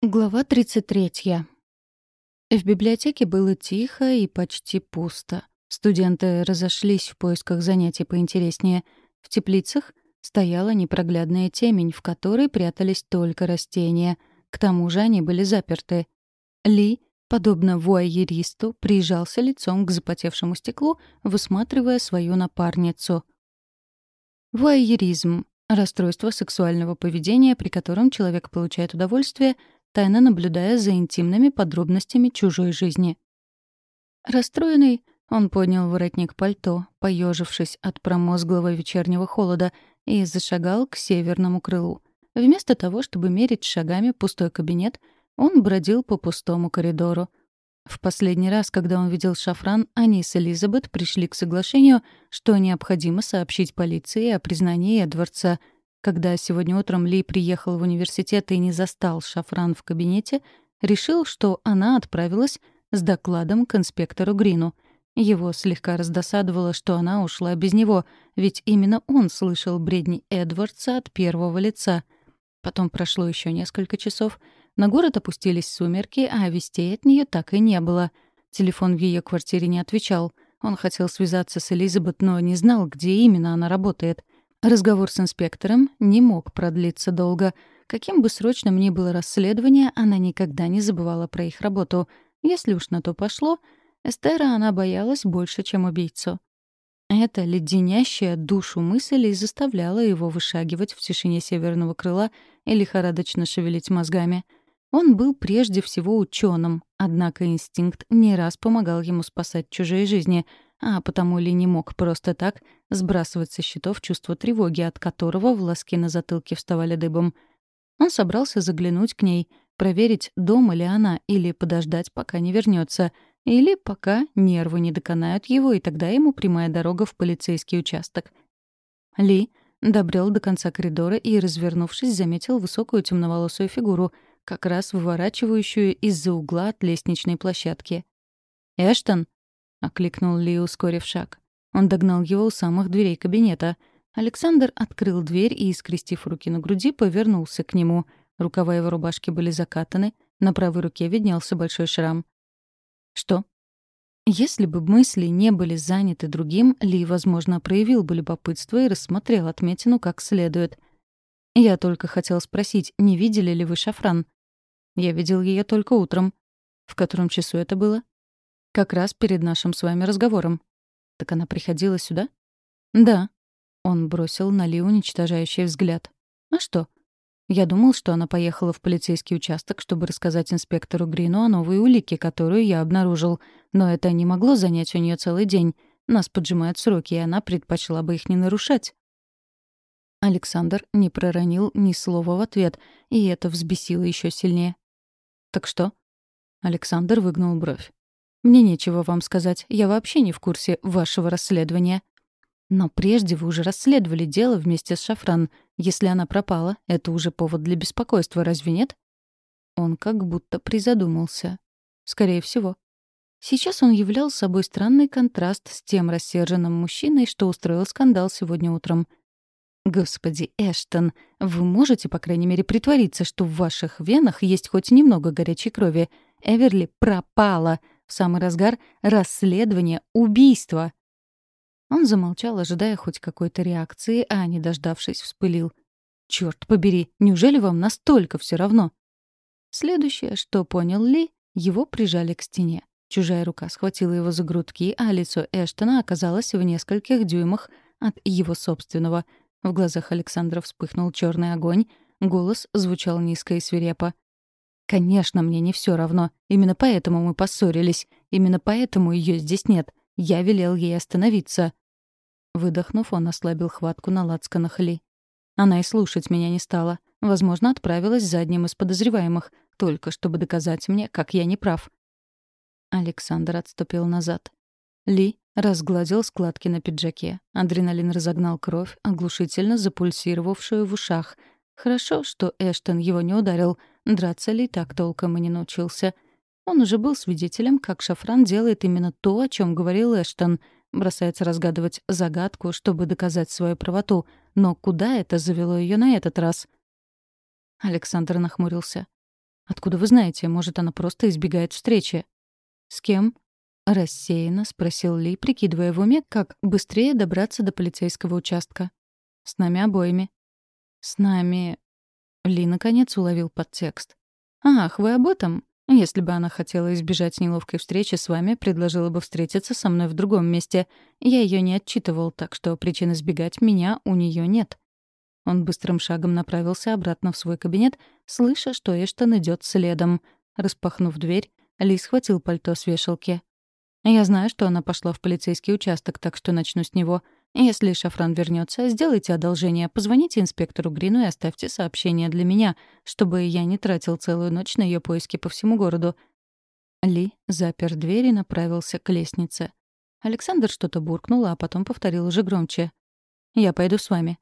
Глава 33. В библиотеке было тихо и почти пусто. Студенты разошлись в поисках занятий поинтереснее. В теплицах стояла непроглядная темень, в которой прятались только растения. К тому же они были заперты. Ли, подобно вуайеристу, прижался лицом к запотевшему стеклу, высматривая свою напарницу. Вуайеризм — расстройство сексуального поведения, при котором человек получает удовольствие — тайно наблюдая за интимными подробностями чужой жизни. Расстроенный, он поднял воротник пальто, поежившись от промозглого вечернего холода, и зашагал к северному крылу. Вместо того, чтобы мерить шагами пустой кабинет, он бродил по пустому коридору. В последний раз, когда он видел Шафран, они с Элизабет пришли к соглашению, что необходимо сообщить полиции о признании Эдвардса — когда сегодня утром Ли приехал в университет и не застал Шафран в кабинете, решил, что она отправилась с докладом к инспектору Грину. Его слегка раздосадовало, что она ушла без него, ведь именно он слышал бредни Эдвардса от первого лица. Потом прошло еще несколько часов. На город опустились сумерки, а вестей от нее так и не было. Телефон в ее квартире не отвечал. Он хотел связаться с Элизабет, но не знал, где именно она работает. Разговор с инспектором не мог продлиться долго. Каким бы срочным ни было расследование, она никогда не забывала про их работу. Если уж на то пошло, Эстера она боялась больше, чем убийцу. Эта леденящая душу мысль и заставляла его вышагивать в тишине северного крыла и лихорадочно шевелить мозгами. Он был прежде всего ученым, однако инстинкт не раз помогал ему спасать чужие жизни — а потому ли не мог просто так сбрасывать со счетов чувство тревоги, от которого волоски на затылке вставали дыбом. Он собрался заглянуть к ней, проверить, дома ли она, или подождать, пока не вернется, или пока нервы не доконают его, и тогда ему прямая дорога в полицейский участок. Ли добрел до конца коридора и, развернувшись, заметил высокую темноволосую фигуру, как раз выворачивающую из-за угла от лестничной площадки. «Эштон!» — окликнул Ли, ускорив шаг. Он догнал его у самых дверей кабинета. Александр открыл дверь и, скрестив руки на груди, повернулся к нему. Рукава его рубашки были закатаны, на правой руке виднелся большой шрам. «Что?» Если бы мысли не были заняты другим, Ли, возможно, проявил бы любопытство и рассмотрел отметину как следует. «Я только хотел спросить, не видели ли вы шафран?» «Я видел ее только утром». «В котором часу это было?» Как раз перед нашим с вами разговором. Так она приходила сюда? Да. Он бросил на Ли уничтожающий взгляд. А что? Я думал, что она поехала в полицейский участок, чтобы рассказать инспектору Грину о новой улике, которую я обнаружил. Но это не могло занять у нее целый день. Нас поджимают сроки, и она предпочла бы их не нарушать. Александр не проронил ни слова в ответ, и это взбесило еще сильнее. «Так что?» Александр выгнул бровь. Мне нечего вам сказать, я вообще не в курсе вашего расследования. Но прежде вы уже расследовали дело вместе с Шафран. Если она пропала, это уже повод для беспокойства, разве нет? Он как будто призадумался. Скорее всего. Сейчас он являл собой странный контраст с тем рассерженным мужчиной, что устроил скандал сегодня утром. «Господи, Эштон, вы можете, по крайней мере, притвориться, что в ваших венах есть хоть немного горячей крови. Эверли пропала в самый разгар расследования убийства. Он замолчал, ожидая хоть какой-то реакции, а, не дождавшись, вспылил. «Чёрт побери, неужели вам настолько все равно?» Следующее, что понял Ли, его прижали к стене. Чужая рука схватила его за грудки, а лицо Эштона оказалось в нескольких дюймах от его собственного. В глазах Александра вспыхнул черный огонь, голос звучал низко и свирепо. Конечно, мне не все равно. Именно поэтому мы поссорились. Именно поэтому ее здесь нет. Я велел ей остановиться. Выдохнув, он ослабил хватку на лацканах Ли. Она и слушать меня не стала. Возможно, отправилась за одним из подозреваемых, только чтобы доказать мне, как я не прав. Александр отступил назад. Ли разгладил складки на пиджаке. Адреналин разогнал кровь, оглушительно запульсировавшую в ушах. Хорошо, что Эштон его не ударил — Драться ли так толком и не научился. Он уже был свидетелем, как Шафран делает именно то, о чем говорил Эштон. Бросается разгадывать загадку, чтобы доказать свою правоту. Но куда это завело ее на этот раз? Александр нахмурился. «Откуда вы знаете? Может, она просто избегает встречи?» «С кем?» — рассеянно спросил Ли, прикидывая в уме, как быстрее добраться до полицейского участка. «С нами обоими». «С нами...» Ли, наконец, уловил подтекст. «Ах, вы об этом? Если бы она хотела избежать неловкой встречи с вами, предложила бы встретиться со мной в другом месте. Я ее не отчитывал, так что причин избегать меня у нее нет». Он быстрым шагом направился обратно в свой кабинет, слыша, что Эштон идет следом. Распахнув дверь, ли схватил пальто с вешалки. «Я знаю, что она пошла в полицейский участок, так что начну с него. Если Шафран вернется, сделайте одолжение, позвоните инспектору Грину и оставьте сообщение для меня, чтобы я не тратил целую ночь на ее поиски по всему городу». Ли запер дверь и направился к лестнице. Александр что-то буркнул, а потом повторил уже громче. «Я пойду с вами».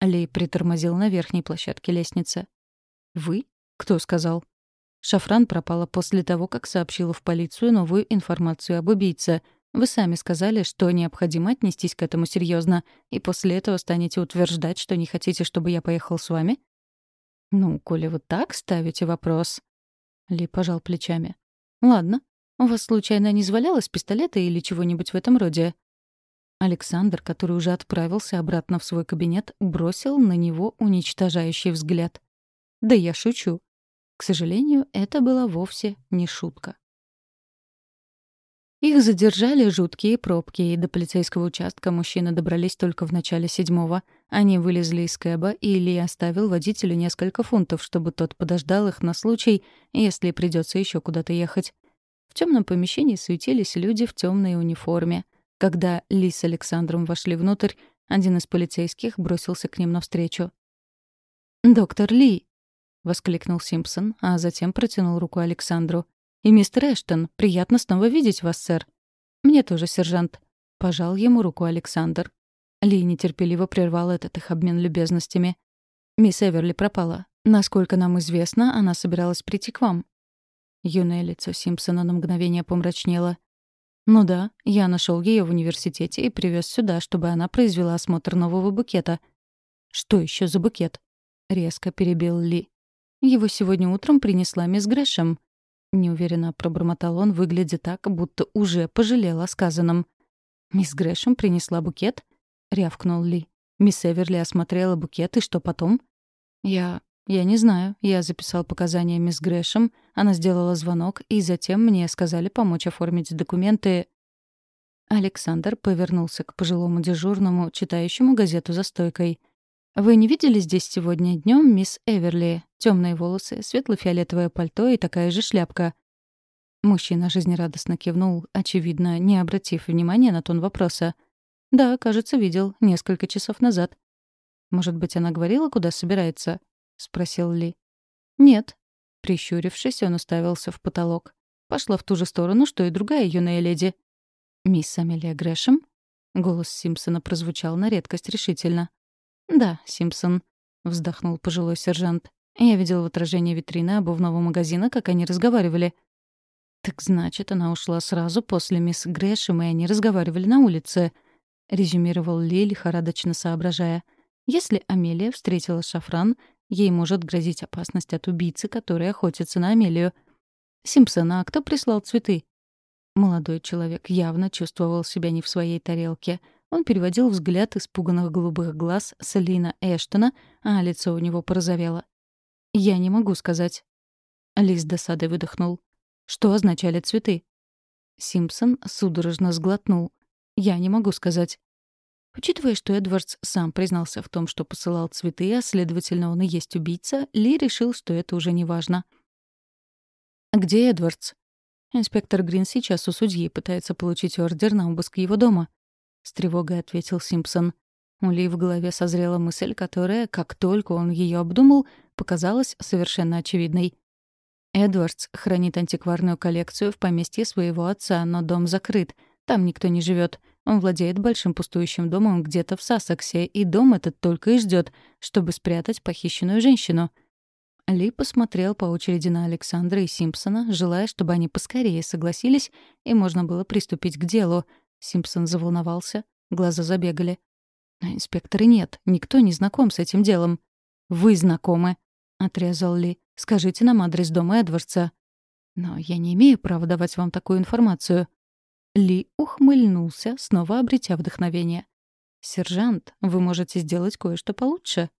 Ли притормозил на верхней площадке лестницы. «Вы? Кто сказал?» Шафран пропала после того, как сообщила в полицию новую информацию об убийце. Вы сами сказали, что необходимо отнестись к этому серьезно, и после этого станете утверждать, что не хотите, чтобы я поехал с вами? Ну, коли вы так ставите вопрос. Ли пожал плечами. Ладно. У вас случайно не завалялось пистолета или чего-нибудь в этом роде? Александр, который уже отправился обратно в свой кабинет, бросил на него уничтожающий взгляд. Да я шучу. К сожалению, это была вовсе не шутка. Их задержали жуткие пробки, и до полицейского участка мужчины добрались только в начале седьмого. Они вылезли из кэба, и Ли оставил водителю несколько фунтов, чтобы тот подождал их на случай, если придется еще куда-то ехать. В темном помещении суетились люди в темной униформе. Когда Ли с Александром вошли внутрь, один из полицейских бросился к ним навстречу. «Доктор Ли!» — воскликнул Симпсон, а затем протянул руку Александру. «И мистер Эштон, приятно снова видеть вас, сэр». «Мне тоже, сержант». Пожал ему руку Александр. Ли нетерпеливо прервал этот их обмен любезностями. «Мисс Эверли пропала. Насколько нам известно, она собиралась прийти к вам». Юное лицо Симпсона на мгновение помрачнело. «Ну да, я нашел ее в университете и привез сюда, чтобы она произвела осмотр нового букета». «Что еще за букет?» — резко перебил Ли. Его сегодня утром принесла мисс Грэшем. Неуверенно пробормотал он, выглядя так, будто уже пожалел о сказанном. «Мисс Грэшем принесла букет?» — рявкнул Ли. «Мисс Эверли осмотрела букет, и что потом?» «Я... я не знаю. Я записал показания мисс Грэшем, она сделала звонок, и затем мне сказали помочь оформить документы...» Александр повернулся к пожилому дежурному, читающему газету за стойкой — «Вы не видели здесь сегодня днем мисс Эверли? Темные волосы, светло-фиолетовое пальто и такая же шляпка». Мужчина жизнерадостно кивнул, очевидно, не обратив внимания на тон вопроса. «Да, кажется, видел. Несколько часов назад». «Может быть, она говорила, куда собирается?» — спросил Ли. «Нет». Прищурившись, он уставился в потолок. Пошла в ту же сторону, что и другая юная леди. «Мисс Амелия Грэшем?» Голос Симпсона прозвучал на редкость решительно. «Да, Симпсон», — вздохнул пожилой сержант. «Я видел в отражении витрины обувного магазина, как они разговаривали». «Так значит, она ушла сразу после мисс Грэшем, и они разговаривали на улице», — резюмировал Ли, лихорадочно соображая. «Если Амелия встретила Шафран, ей может грозить опасность от убийцы, который охотится на Амелию. Симпсон, а кто прислал цветы?» Молодой человек явно чувствовал себя не в своей тарелке — он переводил взгляд испуганных голубых глаз с Лина Эштона, а лицо у него порозовело. «Я не могу сказать». Лис досадой выдохнул. «Что означали цветы?» Симпсон судорожно сглотнул. «Я не могу сказать». Учитывая, что Эдвардс сам признался в том, что посылал цветы, а, следовательно, он и есть убийца, Ли решил, что это уже не важно. «Где Эдвардс?» Инспектор Грин сейчас у судьи пытается получить ордер на обыск его дома. — с тревогой ответил Симпсон. У Ли в голове созрела мысль, которая, как только он ее обдумал, показалась совершенно очевидной. Эдвардс хранит антикварную коллекцию в поместье своего отца, но дом закрыт. Там никто не живет. Он владеет большим пустующим домом где-то в Сассексе, и дом этот только и ждет, чтобы спрятать похищенную женщину. Ли посмотрел по очереди на Александра и Симпсона, желая, чтобы они поскорее согласились, и можно было приступить к делу — Симпсон заволновался, глаза забегали. «Но инспектора нет, никто не знаком с этим делом». «Вы знакомы», — отрезал Ли. Скажите нам адрес дома Эдвардса». «Но я не имею права давать вам такую информацию». Ли ухмыльнулся, снова обретя вдохновение. «Сержант, вы можете сделать кое-что получше».